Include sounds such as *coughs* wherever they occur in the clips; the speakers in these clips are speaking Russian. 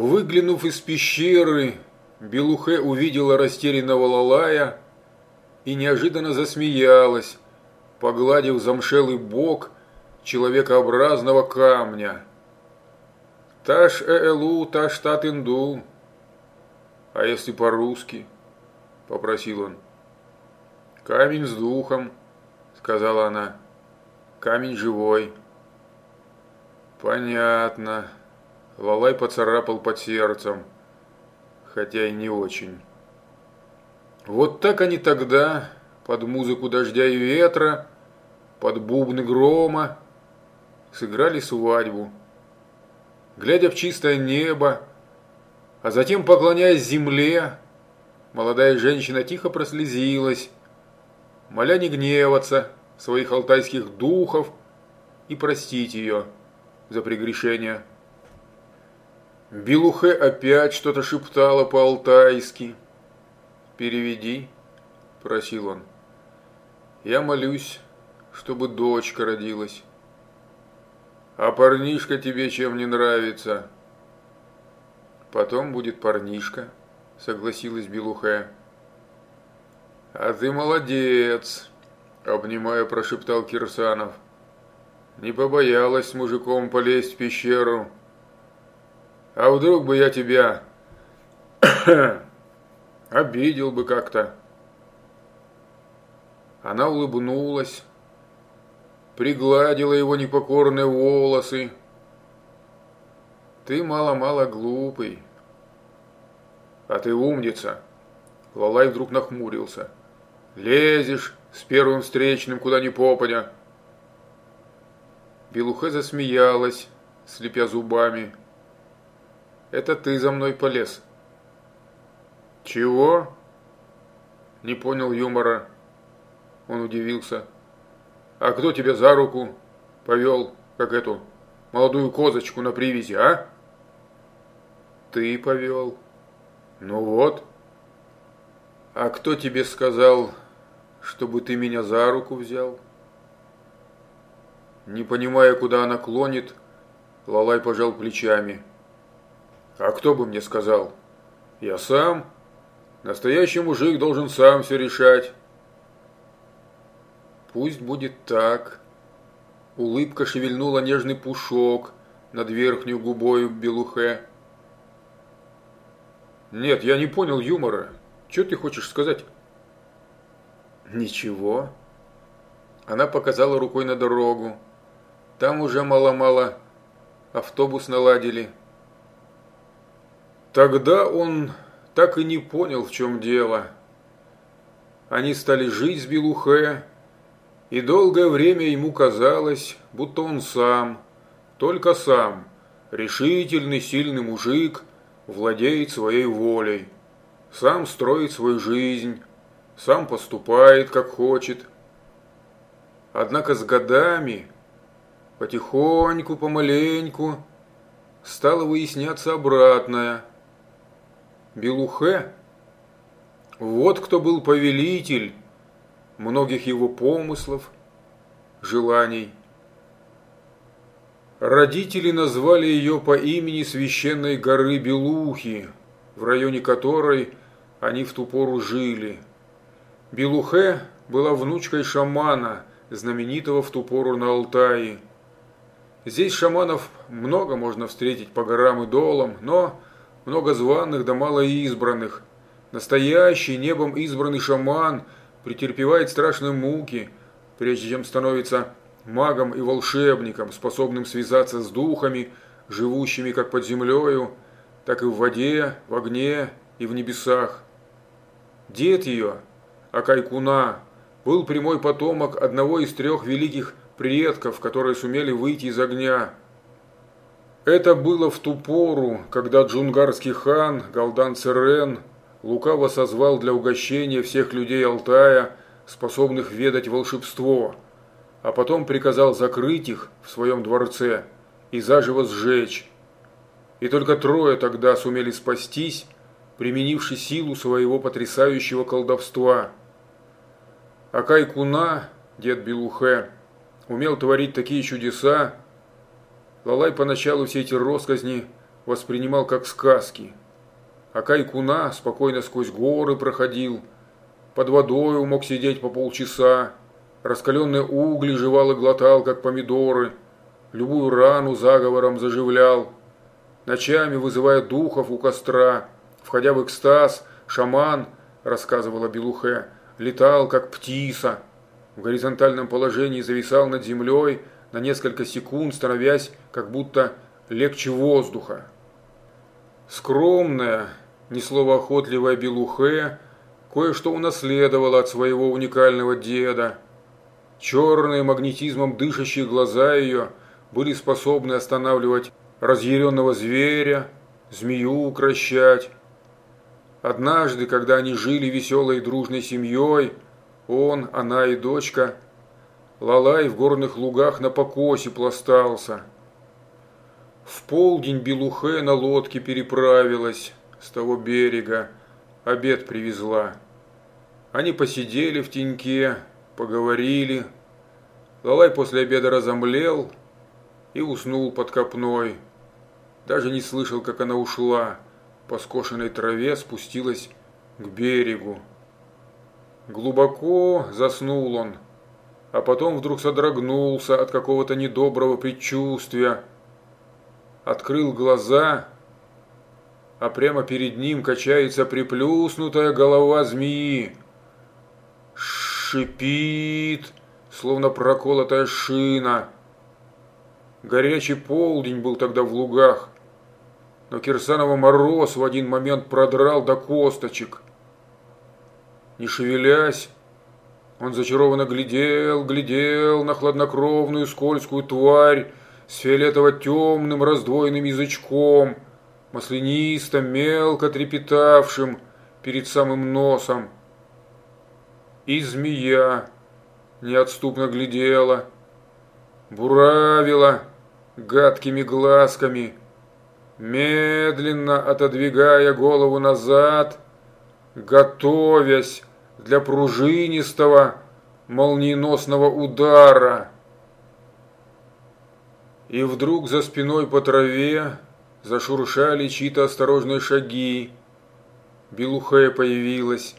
Выглянув из пещеры, Белухе увидела растерянного Лалая и неожиданно засмеялась, погладив замшелый бок человекообразного камня. Таш ээлу, таш тат инду. А если по-русски? Попросил он. Камень с духом, сказала она. Камень живой. Понятно. Лалай поцарапал под сердцем, хотя и не очень. Вот так они тогда, под музыку дождя и ветра, под бубны грома, сыграли свадьбу. Глядя в чистое небо, а затем поклоняясь земле, молодая женщина тихо прослезилась, моля не гневаться своих алтайских духов и простить ее за прегрешение. Белухе опять что-то шептала по-алтайски. «Переведи», – просил он. «Я молюсь, чтобы дочка родилась». «А парнишка тебе чем не нравится?» «Потом будет парнишка», – согласилась Белухе. «А ты молодец», – обнимая, прошептал Кирсанов. «Не побоялась с мужиком полезть в пещеру». А вдруг бы я тебя *coughs* обидел бы как-то. Она улыбнулась, пригладила его непокорные волосы. Ты мало-мало глупый. А ты умница. Лалай вдруг нахмурился. Лезешь с первым встречным куда ни попадя. Белухе засмеялась, слепя зубами. Это ты за мной полез. Чего? Не понял юмора. Он удивился. А кто тебя за руку повел, как эту молодую козочку на привязи, а? Ты повел. Ну вот. А кто тебе сказал, чтобы ты меня за руку взял? Не понимая, куда она клонит, Лалай пожал плечами. А кто бы мне сказал? Я сам. Настоящий мужик должен сам все решать. Пусть будет так. Улыбка шевельнула нежный пушок над верхнюю губою Белухе. Нет, я не понял юмора. Что ты хочешь сказать? Ничего. Она показала рукой на дорогу. Там уже мало-мало автобус наладили. Тогда он так и не понял, в чем дело. Они стали жить с Белухе, и долгое время ему казалось, будто он сам, только сам, решительный, сильный мужик, владеет своей волей, сам строит свою жизнь, сам поступает, как хочет. Однако с годами, потихоньку, помаленьку, стало выясняться обратное – Белухе? Вот кто был повелитель многих его помыслов, желаний. Родители назвали ее по имени священной горы Белухи, в районе которой они в ту пору жили. Белухе была внучкой шамана, знаменитого в ту пору на Алтае. Здесь шаманов много можно встретить по горам и долам, но много званых да мало избранных. Настоящий небом избранный шаман претерпевает страшные муки, прежде чем становится магом и волшебником, способным связаться с духами, живущими как под землею, так и в воде, в огне и в небесах. Дед ее, Акайкуна, был прямой потомок одного из трех великих предков, которые сумели выйти из огня – это было в ту пору, когда джунгарский хан Галдан Церен лукаво созвал для угощения всех людей Алтая, способных ведать волшебство, а потом приказал закрыть их в своем дворце и заживо сжечь. И только трое тогда сумели спастись, применивши силу своего потрясающего колдовства. Акай Куна, дед Белухе, умел творить такие чудеса, Лалай поначалу все эти росказни воспринимал как сказки. А Кайкуна спокойно сквозь горы проходил, под водой мог сидеть по полчаса, раскаленные угли жевал и глотал, как помидоры, любую рану заговором заживлял, ночами вызывая духов у костра, входя в экстаз, шаман, рассказывала Белухе, летал, как птица, в горизонтальном положении зависал над землей на несколько секунд, становясь как будто легче воздуха. Скромная, ни слова охотливая Белухе кое-что унаследовала от своего уникального деда. Черные магнетизмом дышащие глаза ее были способны останавливать разъяренного зверя, змею укращать. Однажды, когда они жили веселой и дружной семьей, он, она и дочка, Лалай в горных лугах на покосе пластался. В полдень Белухе на лодке переправилась с того берега, обед привезла. Они посидели в теньке, поговорили. Лалай после обеда разомлел и уснул под копной. Даже не слышал, как она ушла, по скошенной траве спустилась к берегу. Глубоко заснул он, а потом вдруг содрогнулся от какого-то недоброго предчувствия. Открыл глаза – а прямо перед ним качается приплюснутая голова змеи. Шипит, словно проколотая шина. Горячий полдень был тогда в лугах, но Кирсанова мороз в один момент продрал до косточек. Не шевелясь, он зачарованно глядел, глядел на хладнокровную скользкую тварь с фиолетово-темным раздвоенным язычком – маслянисто, мелко трепетавшим перед самым носом. И змея неотступно глядела, буравила гадкими глазками, медленно отодвигая голову назад, готовясь для пружинистого молниеносного удара. И вдруг за спиной по траве Зашуршали чьи-то осторожные шаги. Белухая появилась.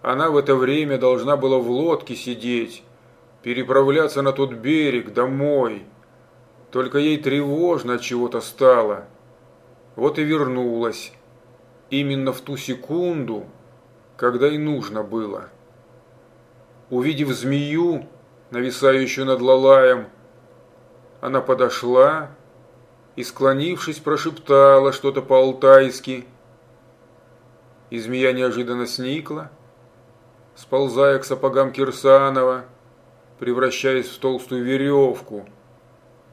Она в это время должна была в лодке сидеть, переправляться на тот берег, домой. Только ей тревожно от чего-то стало. Вот и вернулась. Именно в ту секунду, когда и нужно было. Увидев змею, нависающую над Лалаем, она подошла и, склонившись, прошептала что-то по-алтайски. И змея неожиданно сникла, сползая к сапогам Кирсанова, превращаясь в толстую веревку,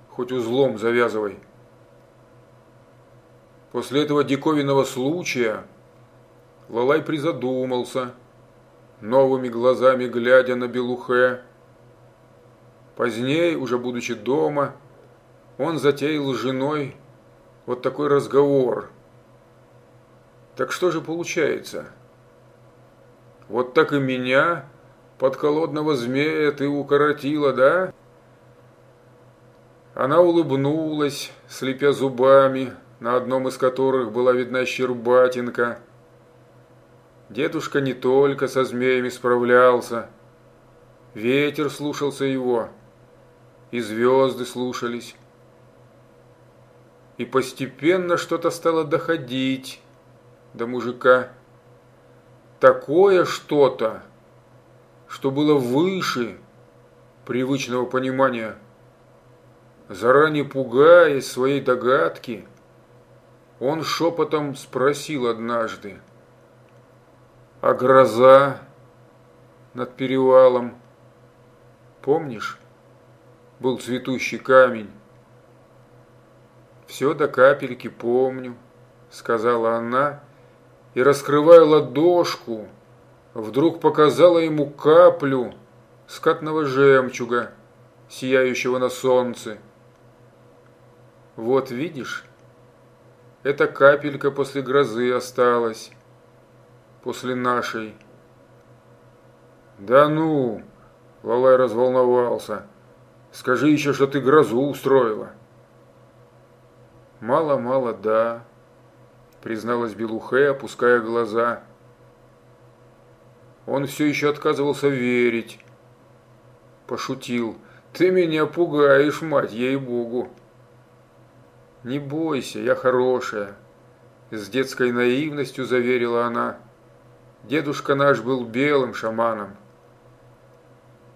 хоть узлом завязывай. После этого диковинного случая Лалай призадумался, новыми глазами глядя на Белухе. Позднее, уже будучи дома, он затеял с женой вот такой разговор. Так что же получается? Вот так и меня, подколодного змея, ты укоротила, да? Она улыбнулась, слепя зубами, на одном из которых была видна щербатинка. Дедушка не только со змеями справлялся. Ветер слушался его, и звезды слушались. И постепенно что-то стало доходить до мужика. Такое что-то, что было выше привычного понимания. Заранее пугаясь своей догадки, он шепотом спросил однажды, а гроза над перевалом, помнишь, был цветущий камень, «Все до капельки помню», – сказала она, и, раскрывая ладошку, вдруг показала ему каплю скатного жемчуга, сияющего на солнце. «Вот видишь, эта капелька после грозы осталась, после нашей». «Да ну!» – Лалай разволновался. «Скажи еще, что ты грозу устроила». Мало-мало, да, призналась Белухе, опуская глаза. Он все еще отказывался верить. Пошутил. Ты меня пугаешь, мать, ей-богу. Не бойся, я хорошая. С детской наивностью заверила она. Дедушка наш был белым шаманом.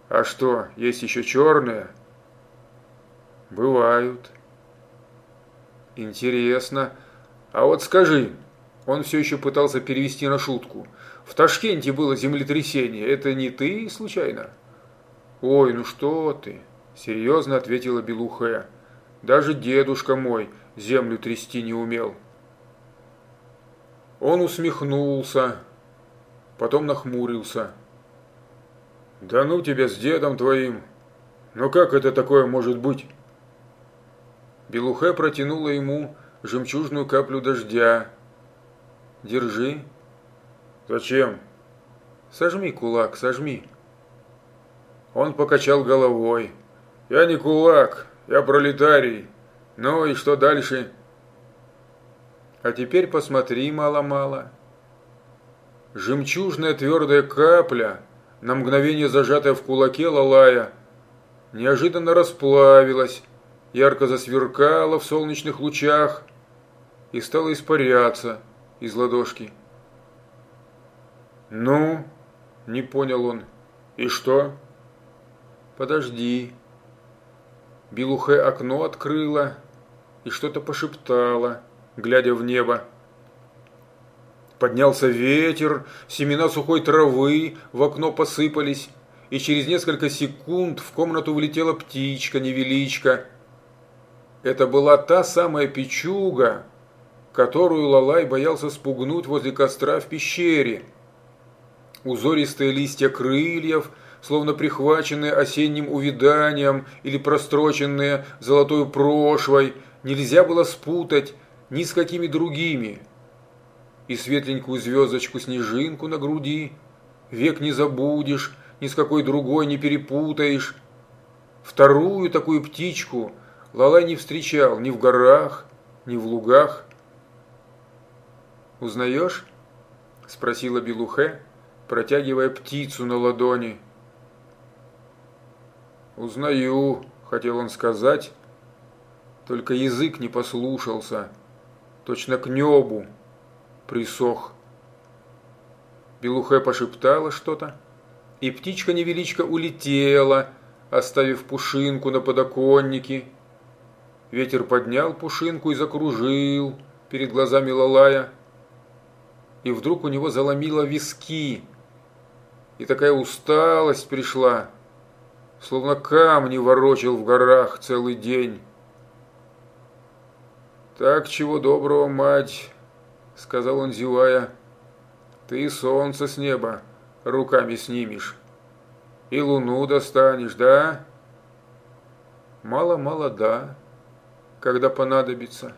А что, есть еще черные? Бывают. Интересно. А вот скажи, он все еще пытался перевести на шутку. В Ташкенте было землетрясение. Это не ты, случайно? Ой, ну что ты? Серьезно ответила Белухе. Даже дедушка мой землю трясти не умел. Он усмехнулся, потом нахмурился. «Да ну тебя с дедом твоим! Но как это такое может быть?» Белухе протянула ему жемчужную каплю дождя. «Держи». «Зачем?» «Сожми кулак, сожми». Он покачал головой. «Я не кулак, я пролетарий. Ну и что дальше?» «А теперь посмотри мало-мало». Жемчужная твердая капля, на мгновение зажатая в кулаке Лалая, неожиданно расплавилась, ярко засверкала в солнечных лучах и стала испаряться из ладошки. «Ну?» – не понял он. «И что?» «Подожди». Белухе окно открыла и что-то пошептала, глядя в небо. Поднялся ветер, семена сухой травы в окно посыпались, и через несколько секунд в комнату влетела птичка-невеличка – это была та самая печуга, которую Лалай боялся спугнуть возле костра в пещере. Узористые листья крыльев, словно прихваченные осенним увиданием или простроченные золотой прошвой, нельзя было спутать ни с какими другими. И светленькую звездочку-снежинку на груди век не забудешь, ни с какой другой не перепутаешь. Вторую такую птичку – Лалай не встречал ни в горах, ни в лугах. «Узнаешь?» – спросила Белухе, протягивая птицу на ладони. «Узнаю», – хотел он сказать, только язык не послушался, точно к небу присох. Белухе пошептала что-то, и птичка-невеличка улетела, оставив пушинку на подоконнике. Ветер поднял пушинку и закружил перед глазами Лалая. И вдруг у него заломило виски. И такая усталость пришла, словно камни ворочил в горах целый день. «Так чего доброго, мать!» — сказал он, зевая. «Ты солнце с неба руками снимешь. И луну достанешь, да?» «Мало-мало, да», когда понадобится.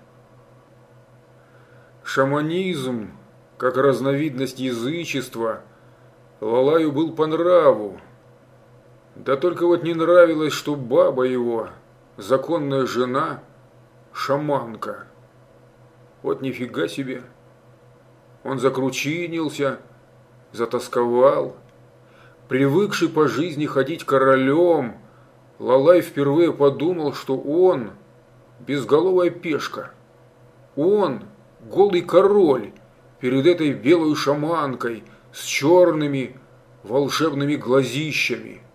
Шаманизм, как разновидность язычества, Лалаю был по нраву. Да только вот не нравилось, что баба его, законная жена, шаманка. Вот нифига себе. Он закручинился, затасковал. Привыкший по жизни ходить королем, Лалай впервые подумал, что он – безголовая пешка. Он, голый король, перед этой белой шаманкой с черными волшебными глазищами –